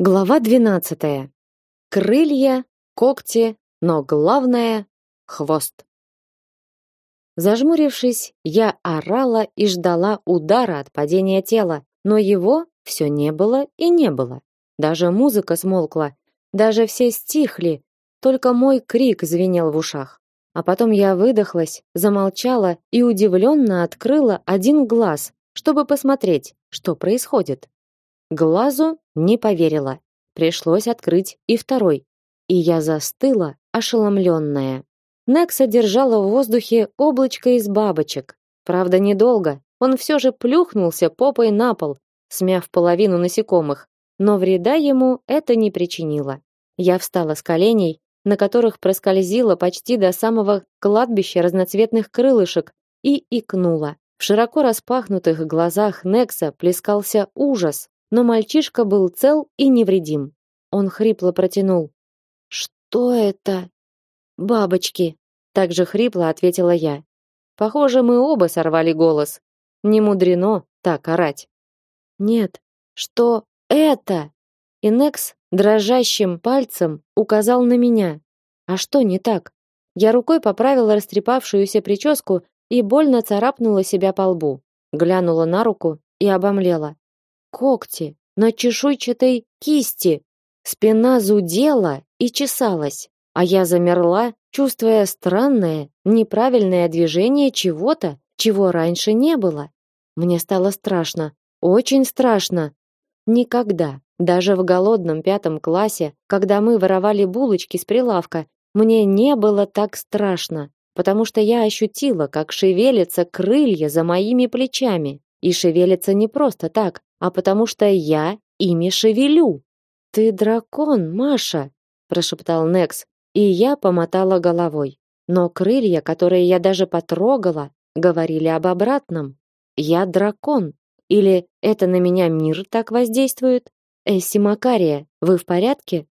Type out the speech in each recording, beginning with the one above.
Глава 12. Крылья, когти, но главное хвост. Зажмурившись, я орала и ждала удара от падения тела, но его все не было и не было. Даже музыка смолкла, даже все стихли, только мой крик звенел в ушах. А потом я выдохлась, замолчала и удивленно открыла один глаз, чтобы посмотреть, что происходит. Глазу не поверила. Пришлось открыть и второй. И я застыла, ошеломленная. Некса держала в воздухе облачко из бабочек. Правда, недолго. Он все же плюхнулся попой на пол, смяв половину насекомых. Но вреда ему это не причинило. Я встала с коленей, на которых проскользила почти до самого кладбища разноцветных крылышек, и икнула. В широко распахнутых глазах Некса плескался ужас, но мальчишка был цел и невредим. Он хрипло протянул: "Что это?" "Бабочки", также хрипло ответила я. Похоже, мы оба сорвали голос. Не мудрено так орать. "Нет, что это?" Инекс дрожащим пальцем указал на меня. А что не так? Я рукой поправила растрепавшуюся прическу и больно царапнула себя по лбу. Глянула на руку и обомлела когти на чешуйчатой кисти. Спина зудела и чесалась, а я замерла, чувствуя странное, неправильное движение чего-то, чего раньше не было. Мне стало страшно, очень страшно. Никогда, даже в голодном пятом классе, когда мы воровали булочки с прилавка, мне не было так страшно, потому что я ощутила, как шевелятся крылья за моими плечами. И шевелятся не просто так, а потому что я ими шевелю. Ты дракон, Маша, прошептал Некс, и я помотала головой. Но крылья, которые я даже потрогала, говорили об обратном. Я дракон. Или это на меня мир так воздействует? Эсси Макария, вы в порядке?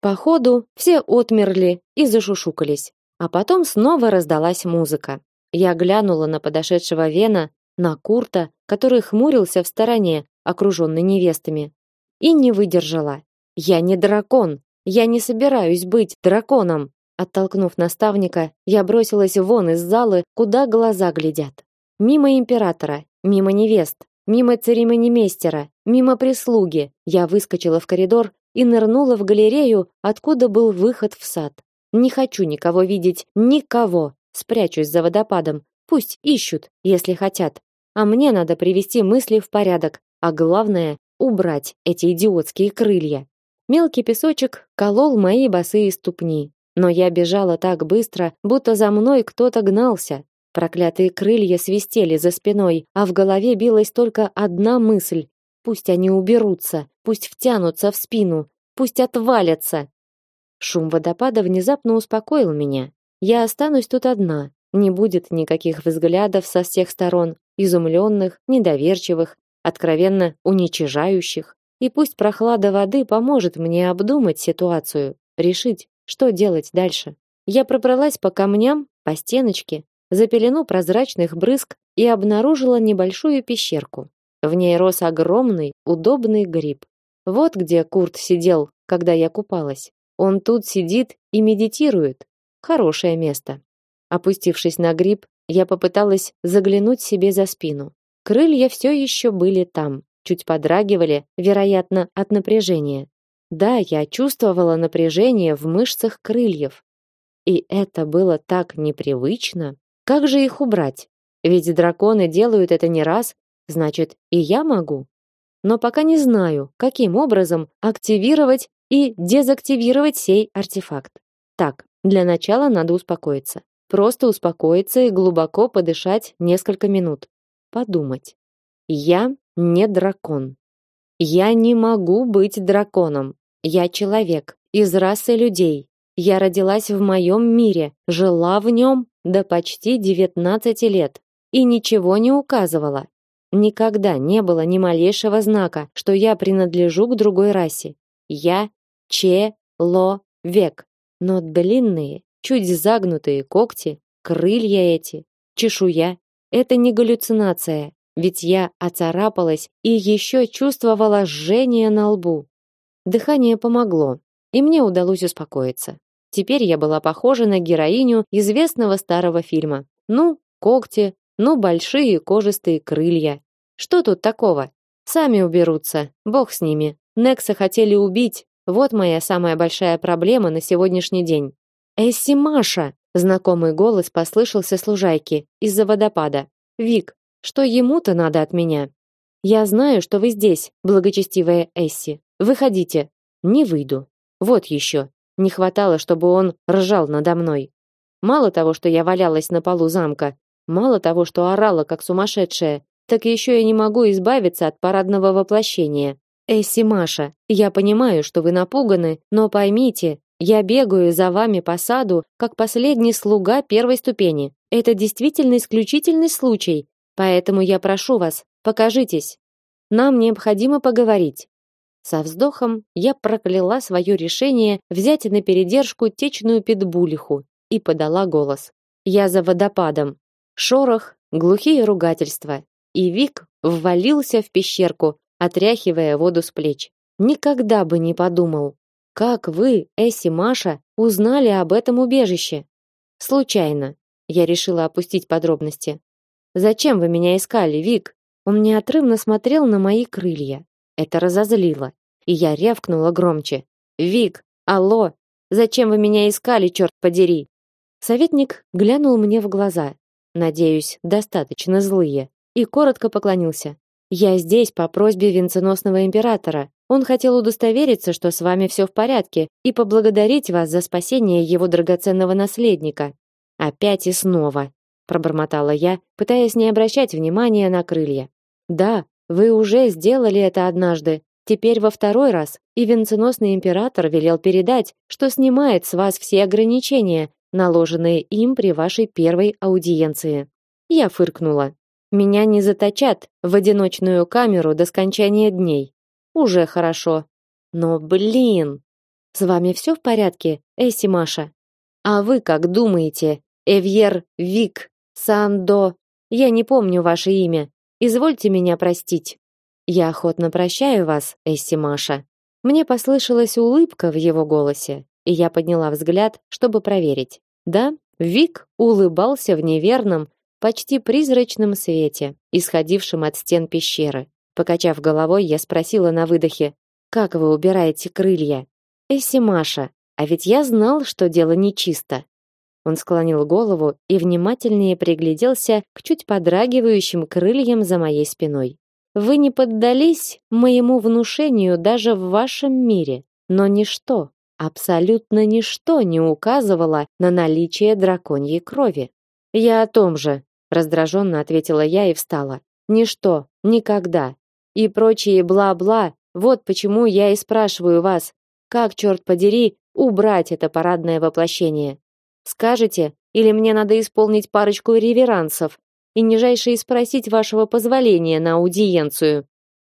Походу, все отмерли и зашушукались. А потом снова раздалась музыка. Я глянула на подошедшего Вена, на Курта, который хмурился в стороне, окруженный невестами, и не выдержала. Я не дракон, я не собираюсь быть драконом. Оттолкнув наставника, я бросилась вон из залы, куда глаза глядят. Мимо императора, мимо невест, мимо церемонимейстера, мимо прислуги. Я выскочила в коридор и нырнула в галерею, откуда был выход в сад. Не хочу никого видеть, никого. Спрячусь за водопадом. Пусть ищут, если хотят. А мне надо привести мысли в порядок, а главное убрать эти идиотские крылья. Мелкий песочек колол мои босые ступни, но я бежала так быстро, будто за мной кто-то гнался. Проклятые крылья свистели за спиной, а в голове билась только одна мысль: пусть они уберутся, пусть втянутся в спину, пусть отвалятся. Шум водопада внезапно успокоил меня. Я останусь тут одна. Не будет никаких взглядов со всех сторон, изумленных, недоверчивых, откровенно уничижающих. И пусть прохлада воды поможет мне обдумать ситуацию, решить, что делать дальше. Я пробралась по камням, по стеночке, за пелену прозрачных брызг и обнаружила небольшую пещерку. В ней рос огромный, удобный гриб. Вот где Курт сидел, когда я купалась. Он тут сидит и медитирует. Хорошее место. Опустившись на гриб, я попыталась заглянуть себе за спину. Крылья все еще были там, чуть подрагивали, вероятно, от напряжения. Да, я чувствовала напряжение в мышцах крыльев. И это было так непривычно. Как же их убрать? Ведь драконы делают это не раз, значит, и я могу. Но пока не знаю, каким образом активировать и дезактивировать сей артефакт. Так, для начала надо успокоиться. Просто успокоиться и глубоко подышать несколько минут подумать. Я не дракон. Я не могу быть драконом. Я человек из расы людей. Я родилась в моем мире, жила в нем до почти 19 лет и ничего не указывала. Никогда не было ни малейшего знака, что я принадлежу к другой расе. Я человек. Но длинные, чуть загнутые когти, крылья эти, чешуя это не галлюцинация, ведь я оцарапалась и еще чувствовала жжение на лбу. Дыхание помогло, и мне удалось успокоиться. Теперь я была похожа на героиню известного старого фильма. Ну, когти, ну, большие кожистые крылья. Что тут такого? Сами уберутся, бог с ними. Некса хотели убить. Вот моя самая большая проблема на сегодняшний день. Эсси Маша, знакомый голос послышался с лужайки из-за водопада. Вик, что ему-то надо от меня? Я знаю, что вы здесь, благочестивая Эсси. Выходите. Не выйду. Вот еще. Не хватало, чтобы он ржал надо мной. Мало того, что я валялась на полу замка, мало того, что орала как сумасшедшая, так еще я не могу избавиться от парадного воплощения. Эсси Маша, я понимаю, что вы напуганы, но поймите, я бегаю за вами по саду, как последний слуга первой ступени. Это действительно исключительный случай, поэтому я прошу вас, покажитесь. Нам необходимо поговорить. Со вздохом я прокляла свое решение взять на передержку течную питбулиху и подала голос. Я за водопадом. Шорох, глухие ругательства. И Вик ввалился в пещерку, отряхивая воду с плеч. Никогда бы не подумал. Как вы, Эсси Маша, узнали об этом убежище? Случайно. Я решила опустить подробности. Зачем вы меня искали, Вик? Он неотрывно смотрел на мои крылья. Это разозлило, и я рявкнула громче. Вик, алло, зачем вы меня искали, черт подери? Советник глянул мне в глаза. Надеюсь, достаточно злые, и коротко поклонился. Я здесь по просьбе венценосного императора. Он хотел удостовериться, что с вами все в порядке, и поблагодарить вас за спасение его драгоценного наследника. Опять и снова, пробормотала я, пытаясь не обращать внимания на крылья. Да, вы уже сделали это однажды, теперь во второй раз, и венценосный император велел передать, что снимает с вас все ограничения, наложенные им при вашей первой аудиенции. Я фыркнула. Меня не заточат в одиночную камеру до скончания дней. Уже хорошо. Но, блин, с вами все в порядке, Эсси Маша? А вы как думаете, Эвьер Вик Сандо? Я не помню ваше имя. Извольте меня простить. Я охотно прощаю вас, Эсси Маша. Мне послышалась улыбка в его голосе, и я подняла взгляд, чтобы проверить. Да, Вик улыбался в неверном, почти призрачном свете, исходившем от стен пещеры. Покачав головой, я спросила на выдохе: "Как вы убираете крылья?" "Эсси Маша, а ведь я знал, что дело нечисто. Он склонил голову и внимательнее пригляделся к чуть подрагивающим крыльям за моей спиной. Вы не поддались моему внушению даже в вашем мире, но ничто, абсолютно ничто не указывало на наличие драконьей крови. Я о том же, раздраженно ответила я и встала. Ничто, никогда. И прочие бла-бла. Вот почему я и спрашиваю вас, как черт подери убрать это парадное воплощение. Скажете, или мне надо исполнить парочку реверансов и нижайше спросить вашего позволения на аудиенцию.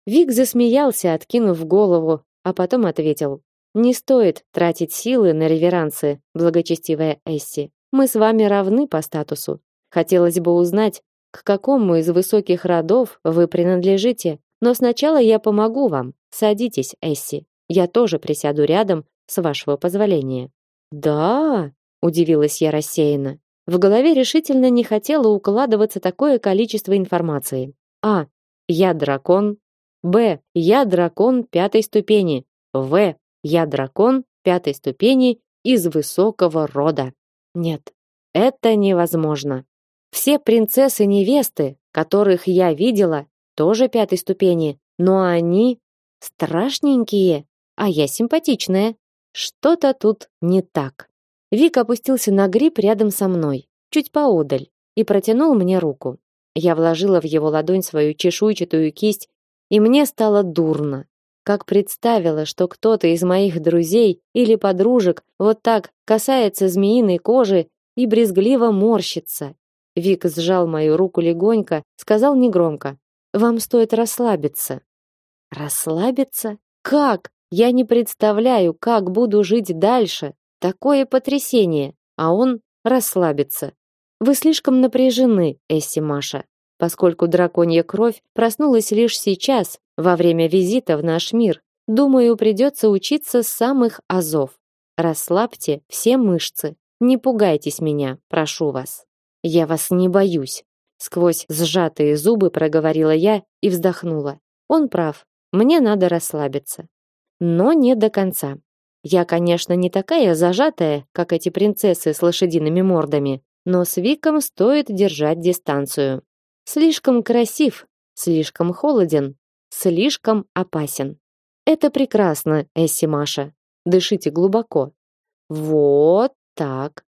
Вик засмеялся, откинув голову, а потом ответил: "Не стоит тратить силы на реверансы, благочестивая Эсси. Мы с вами равны по статусу. Хотелось бы узнать, к какому из высоких родов вы принадлежите, но сначала я помогу вам. Садитесь, Эсси. Я тоже присяду рядом, с вашего позволения". "Да?" удивилась я рассеянно. В голове решительно не хотело укладываться такое количество информации. А. Я дракон. Б. Я дракон пятой ступени. В. Я дракон пятой ступени из высокого рода. Нет, это невозможно. Все принцессы-невесты, которых я видела, тоже пятой ступени, но они страшненькие, а я симпатичная. Что-то тут не так. Вик опустился на гриб рядом со мной, чуть поодаль, и протянул мне руку. Я вложила в его ладонь свою чешуйчатую кисть, и мне стало дурно. Как представила, что кто-то из моих друзей или подружек вот так касается змеиной кожи и брезгливо морщится. Вик сжал мою руку легонько, сказал негромко: "Вам стоит расслабиться". Расслабиться? Как? Я не представляю, как буду жить дальше. Такое потрясение, а он расслабится. Вы слишком напряжены, Эсси Маша, поскольку драконья кровь проснулась лишь сейчас, во время визита в наш мир, Думаю, придется учиться с самых азов. Расслабьте все мышцы. Не пугайтесь меня, прошу вас. Я вас не боюсь, сквозь сжатые зубы проговорила я и вздохнула. Он прав. Мне надо расслабиться. Но не до конца. Я, конечно, не такая зажатая, как эти принцессы с лошадиными мордами, но с Виком стоит держать дистанцию. Слишком красив, слишком холоден, слишком опасен. Это прекрасно, Эсси Маша. Дышите глубоко. Вот так.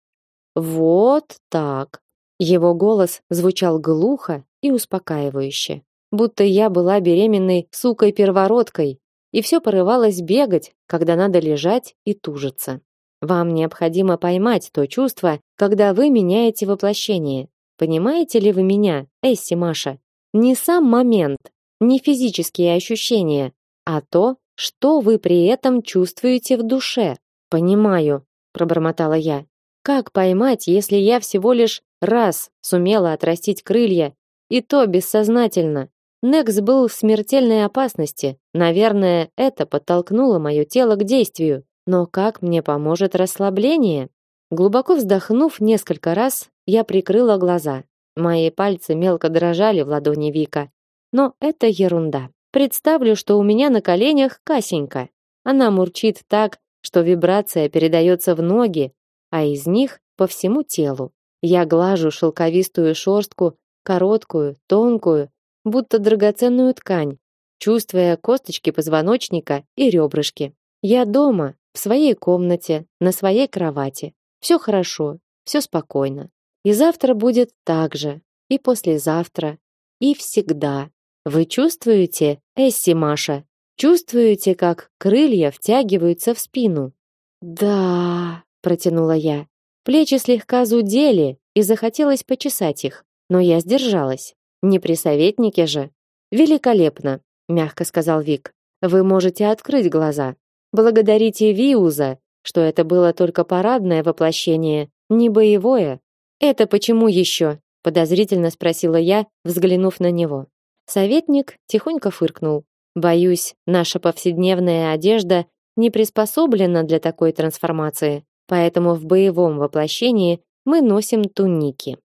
Вот так. Его голос звучал глухо и успокаивающе, будто я была беременной сукой-первородкой, и все порывалось бегать, когда надо лежать и тужиться. Вам необходимо поймать то чувство, когда вы меняете воплощение. Понимаете ли вы меня, Эсси Маша? Не сам момент, не физические ощущения, а то, что вы при этом чувствуете в душе. Понимаю, пробормотала я. Как поймать, если я всего лишь раз сумела отрастить крылья, и то бессознательно? Некс был в смертельной опасности. Наверное, это подтолкнуло мое тело к действию. Но как мне поможет расслабление? Глубоко вздохнув несколько раз, я прикрыла глаза. Мои пальцы мелко дрожали в ладони Вика. Но это ерунда. Представлю, что у меня на коленях Касенька. Она мурчит так, что вибрация передается в ноги, а из них по всему телу. Я глажу шелковистую шерстку, короткую, тонкую, будто драгоценную ткань, чувствуя косточки позвоночника и ребрышки. Я дома, в своей комнате, на своей кровати. Все хорошо, все спокойно. И завтра будет так же, и послезавтра, и всегда. Вы чувствуете, Эсси Маша? Чувствуете, как крылья втягиваются в спину? Да, протянула я. Плечи слегка зудели, и захотелось почесать их, но я сдержалась. Не при советнике же. Великолепно, мягко сказал Вик. Вы можете открыть глаза. Благодарите Виуза, что это было только парадное воплощение, не боевое. Это почему еще? подозрительно спросила я, взглянув на него. Советник тихонько фыркнул. Боюсь, наша повседневная одежда не приспособлена для такой трансформации, поэтому в боевом воплощении мы носим туники.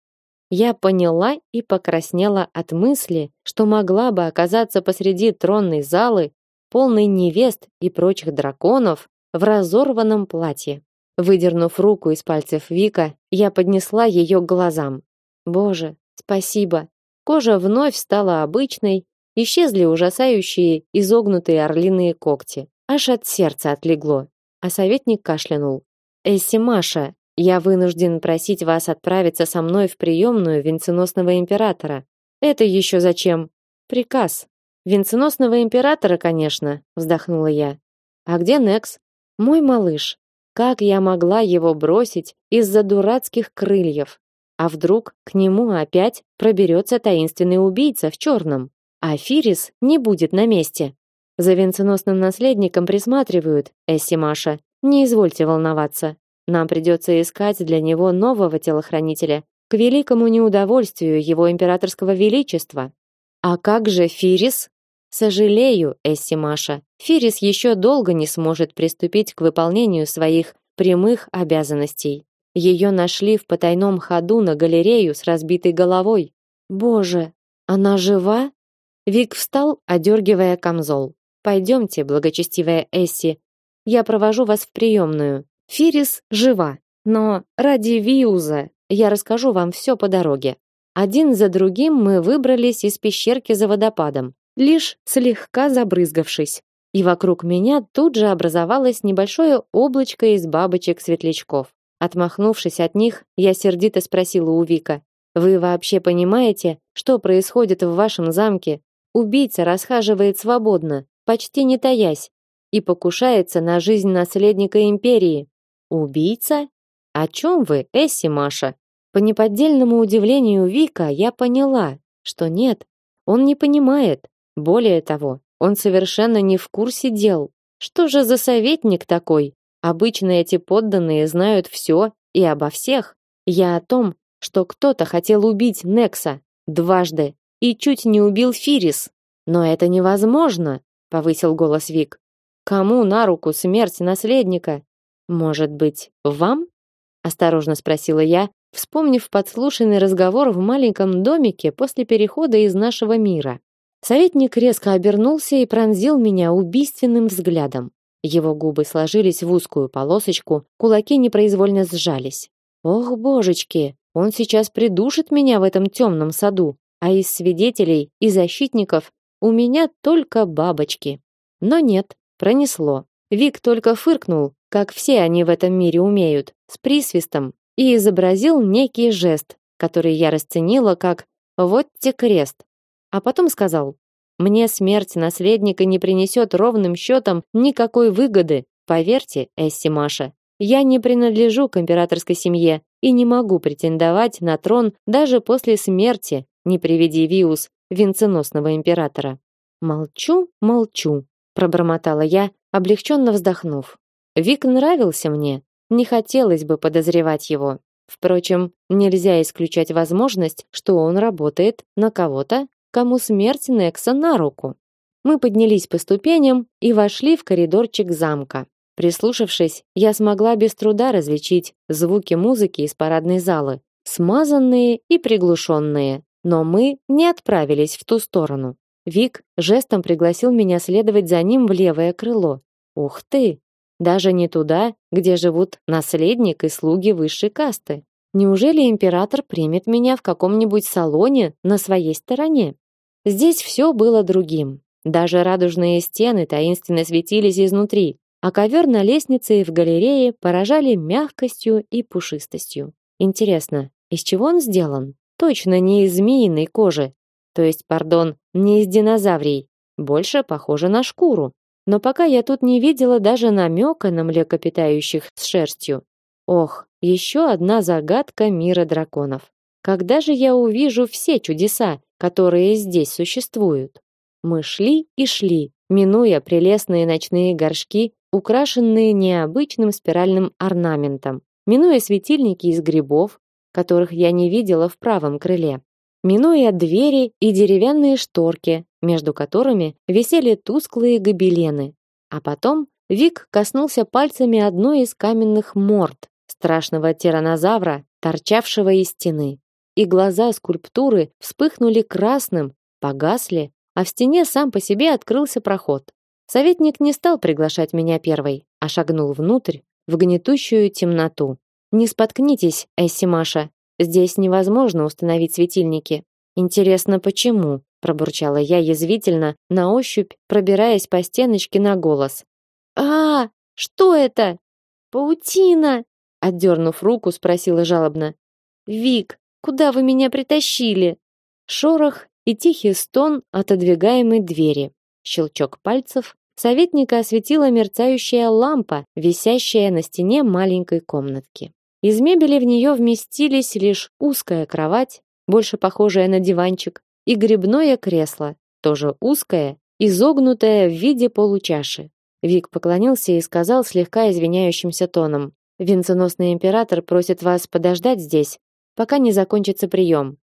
Я поняла и покраснела от мысли, что могла бы оказаться посреди тронной залы полный невест и прочих драконов, в разорванном платье. Выдернув руку из пальцев Вика, я поднесла ее к глазам. Боже, спасибо. Кожа вновь стала обычной, исчезли ужасающие изогнутые орлиные когти. Аж от сердца отлегло. А советник кашлянул. Эсси Маша, я вынужден просить вас отправиться со мной в приемную венценосного императора. Это еще зачем? Приказ. Венценосного императора, конечно, вздохнула я. А где Некс? Мой малыш. Как я могла его бросить из-за дурацких крыльев? А вдруг к нему опять проберется таинственный убийца в черном? А Фирис не будет на месте. За венценосным наследником присматривают, Эсси Маша. Не извольте волноваться. Нам придется искать для него нового телохранителя, к великому неудовольствию его императорского величества. А как же Фирис? Сожалею, Эсси Маша. Фирис еще долго не сможет приступить к выполнению своих прямых обязанностей. Ее нашли в потайном ходу на галерею с разбитой головой. Боже, она жива? Вик встал, одергивая камзол. Пойдемте, благочестивая Эсси, я провожу вас в приемную. Фирис жива, но ради Виуза я расскажу вам все по дороге. Один за другим мы выбрались из пещерки за водопадом лишь слегка забрызгавшись. И вокруг меня тут же образовалось небольшое облачко из бабочек-светлячков. Отмахнувшись от них, я сердито спросила у Вика: "Вы вообще понимаете, что происходит в вашем замке? Убийца расхаживает свободно, почти не таясь, и покушается на жизнь наследника империи. Убийца? О чем вы, Эсси Маша?" По неподдельному удивлению Вика я поняла, что нет, он не понимает. Более того, он совершенно не в курсе дел. Что же за советник такой? Обычно эти подданные знают все и обо всех. Я о том, что кто-то хотел убить Некса дважды и чуть не убил Фирис. Но это невозможно, повысил голос Вик. Кому на руку смерть наследника? Может быть, вам? осторожно спросила я, вспомнив подслушанный разговор в маленьком домике после перехода из нашего мира. Советник резко обернулся и пронзил меня убийственным взглядом. Его губы сложились в узкую полосочку, кулаки непроизвольно сжались. Ох, божечки, он сейчас придушит меня в этом темном саду, а из свидетелей и защитников у меня только бабочки. Но нет, пронесло. Вик только фыркнул, как все они в этом мире умеют, с присвистом, и изобразил некий жест, который я расценила как «вот те крест». А потом сказал «Мне смерть наследника не принесет ровным счетом никакой выгоды, поверьте, Эсси Маша. Я не принадлежу к императорской семье и не могу претендовать на трон даже после смерти, не приведи Виус, венценосного императора. Молчу, молчу, пробормотала я, облегченно вздохнув. Вик нравился мне, не хотелось бы подозревать его. Впрочем, нельзя исключать возможность, что он работает на кого-то, кому смерть Некса на руку. Мы поднялись по ступеням и вошли в коридорчик замка. Прислушавшись, я смогла без труда различить звуки музыки из парадной залы, смазанные и приглушенные. Но мы не отправились в ту сторону. Вик жестом пригласил меня следовать за ним в левое крыло. Ух ты! Даже не туда, где живут наследник и слуги высшей касты. Неужели император примет меня в каком-нибудь салоне на своей стороне? Здесь все было другим. Даже радужные стены таинственно светились изнутри, а ковер на лестнице и в галерее поражали мягкостью и пушистостью. Интересно, из чего он сделан? Точно не из змеиной кожи. То есть, пардон, не из динозаврий. Больше похоже на шкуру. Но пока я тут не видела даже намека на млекопитающих с шерстью. Ох, еще одна загадка мира драконов. Когда же я увижу все чудеса, которые здесь существуют? Мы шли и шли, минуя прелестные ночные горшки, украшенные необычным спиральным орнаментом, минуя светильники из грибов, которых я не видела в правом крыле, минуя двери и деревянные шторки, между которыми висели тусклые гобелены. А потом Вик коснулся пальцами одной из каменных морд страшного тиранозавра, торчавшего из стены. И глаза скульптуры вспыхнули красным, погасли, а в стене сам по себе открылся проход. Советник не стал приглашать меня первой, а шагнул внутрь, в гнетущую темноту. Не споткнитесь, Эсси Маша. Здесь невозможно установить светильники. Интересно, почему? пробурчала я язвительно, на ощупь пробираясь по стеночке на голос. А, что это? Паутина, отдернув руку, спросила жалобно. Вик, куда вы меня притащили? Шорох и тихий стон отодвигаемой двери. Щелчок пальцев. Советника осветила мерцающая лампа, висящая на стене маленькой комнатки. Из мебели в нее вместились лишь узкая кровать, больше похожая на диванчик, и грибное кресло, тоже узкое, изогнутое в виде получаши. Вик поклонился и сказал слегка извиняющимся тоном: "Венценосный император просит вас подождать здесь, пока не закончится прием».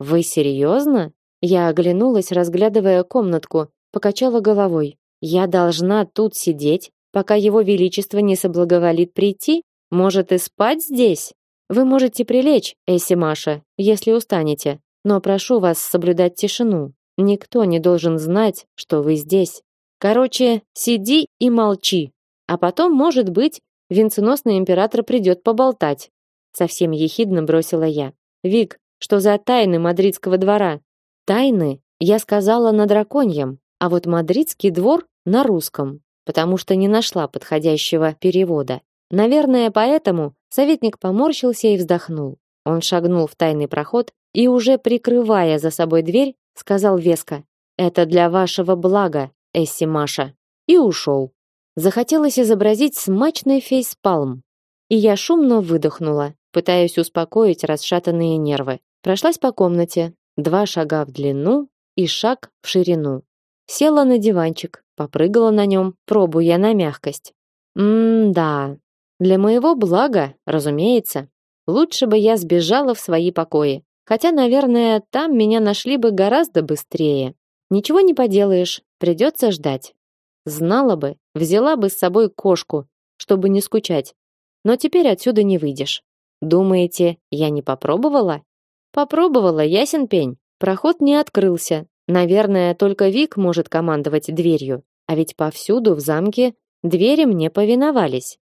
Вы серьезно? Я оглянулась, разглядывая комнатку, покачала головой. Я должна тут сидеть, пока его величество не соблаговолит прийти? Может, и спать здесь? Вы можете прилечь, Эсси Маша, если устанете, но прошу вас соблюдать тишину. Никто не должен знать, что вы здесь. Короче, сиди и молчи. А потом, может быть, венценосный император придет поболтать. Совсем ехидно бросила я. Вик, что за тайны мадридского двора? Тайны, я сказала на драконьем, а вот мадридский двор на русском, потому что не нашла подходящего перевода. Наверное, поэтому советник поморщился и вздохнул. Он шагнул в тайный проход и уже прикрывая за собой дверь, сказал веско: "Это для вашего блага, Эсси Маша". И ушел. Захотелось изобразить смачный фейспалм, и я шумно выдохнула, пытаясь успокоить расшатанные нервы. Прошлась по комнате, два шага в длину и шаг в ширину. Села на диванчик, попрыгала на нем, пробуя на мягкость. М-да. Для моего блага, разумеется. Лучше бы я сбежала в свои покои. Хотя, наверное, там меня нашли бы гораздо быстрее. Ничего не поделаешь, придется ждать. Знала бы, взяла бы с собой кошку, чтобы не скучать. Но теперь отсюда не выйдешь. Думаете, я не попробовала? Попробовала, ясен пень. Проход не открылся. Наверное, только Вик может командовать дверью, а ведь повсюду в замке двери мне повиновались.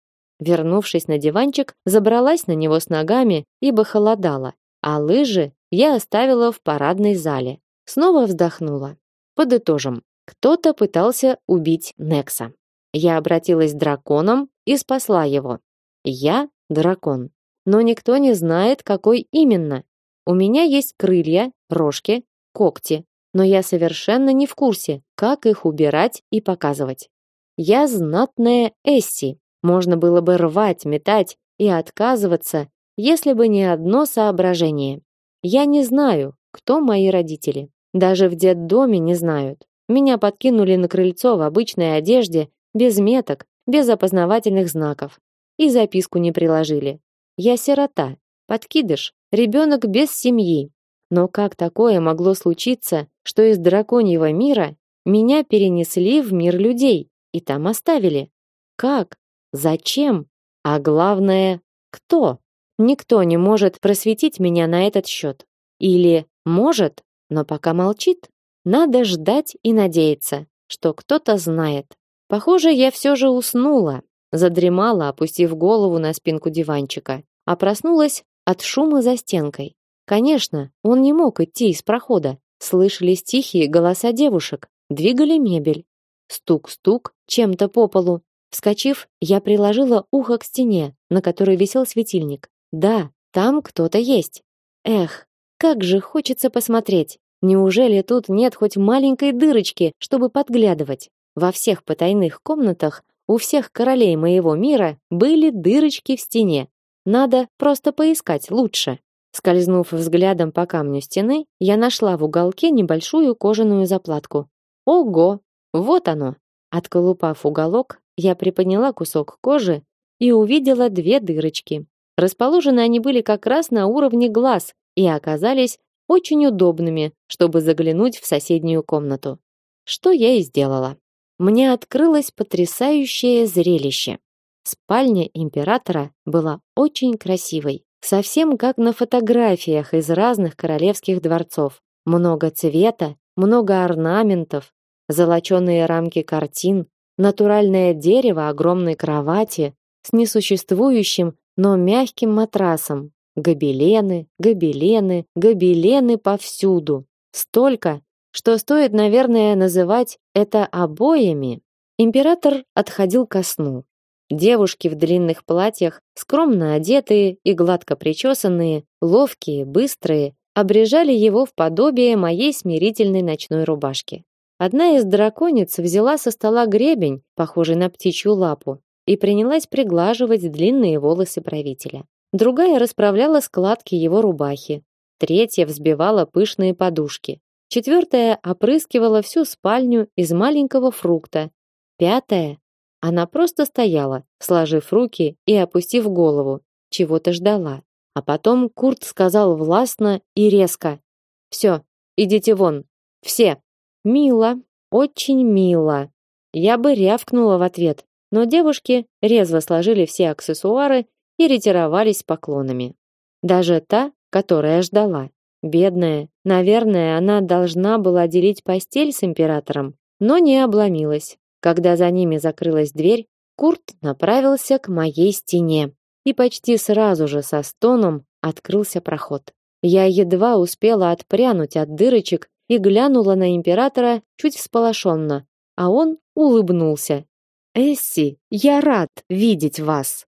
Вернувшись на диванчик, забралась на него с ногами, ибо холодало, а лыжи я оставила в парадной зале. Снова вздохнула. Подытожим. Кто-то пытался убить Некса. Я обратилась к драконам и спасла его. Я дракон. Но никто не знает, какой именно. У меня есть крылья, рожки, когти, но я совершенно не в курсе, как их убирать и показывать. Я знатная Эсси. Можно было бы рвать, метать и отказываться, если бы не одно соображение. Я не знаю, кто мои родители. Даже в детдоме не знают. Меня подкинули на крыльцо в обычной одежде, без меток, без опознавательных знаков. И записку не приложили. Я сирота, подкидыш, ребенок без семьи. Но как такое могло случиться, что из драконьего мира меня перенесли в мир людей и там оставили? Как? Зачем? А главное, кто? Никто не может просветить меня на этот счет. Или может, но пока молчит. Надо ждать и надеяться, что кто-то знает. Похоже, я все же уснула, задремала, опустив голову на спинку диванчика, а проснулась от шума за стенкой. Конечно, он не мог идти из прохода. Слышались тихие голоса девушек, двигали мебель. Стук-стук чем-то по полу. Вскочив, я приложила ухо к стене, на которой висел светильник. Да, там кто-то есть. Эх, как же хочется посмотреть. Неужели тут нет хоть маленькой дырочки, чтобы подглядывать? Во всех потайных комнатах у всех королей моего мира были дырочки в стене. Надо просто поискать лучше. Скользнув взглядом по камню стены, я нашла в уголке небольшую кожаную заплатку. Ого, вот оно. Отколупав уголок, я приподняла кусок кожи и увидела две дырочки. Расположены они были как раз на уровне глаз и оказались очень удобными, чтобы заглянуть в соседнюю комнату. Что я и сделала. Мне открылось потрясающее зрелище. Спальня императора была очень красивой, совсем как на фотографиях из разных королевских дворцов. Много цвета, много орнаментов, золоченые рамки картин, натуральное дерево огромной кровати с несуществующим, но мягким матрасом, Гобелены, гобелены, гобелены повсюду. Столько, что стоит, наверное, называть это обоями. Император отходил ко сну. Девушки в длинных платьях, скромно одетые и гладко причесанные, ловкие, быстрые, обрежали его в подобие моей смирительной ночной рубашки. Одна из дракониц взяла со стола гребень, похожий на птичью лапу, и принялась приглаживать длинные волосы правителя другая расправляла складки его рубахи, третья взбивала пышные подушки, четвертая опрыскивала всю спальню из маленького фрукта, пятая она просто стояла, сложив руки и опустив голову, чего-то ждала. А потом Курт сказал властно и резко: "Все, идите вон, все". Мило, очень мило. Я бы рявкнула в ответ, но девушки резво сложили все аксессуары и ретировались поклонами. Даже та, которая ждала. Бедная, наверное, она должна была делить постель с императором, но не обломилась. Когда за ними закрылась дверь, Курт направился к моей стене, и почти сразу же со стоном открылся проход. Я едва успела отпрянуть от дырочек и глянула на императора чуть всполошенно, а он улыбнулся. «Эсси, я рад видеть вас!»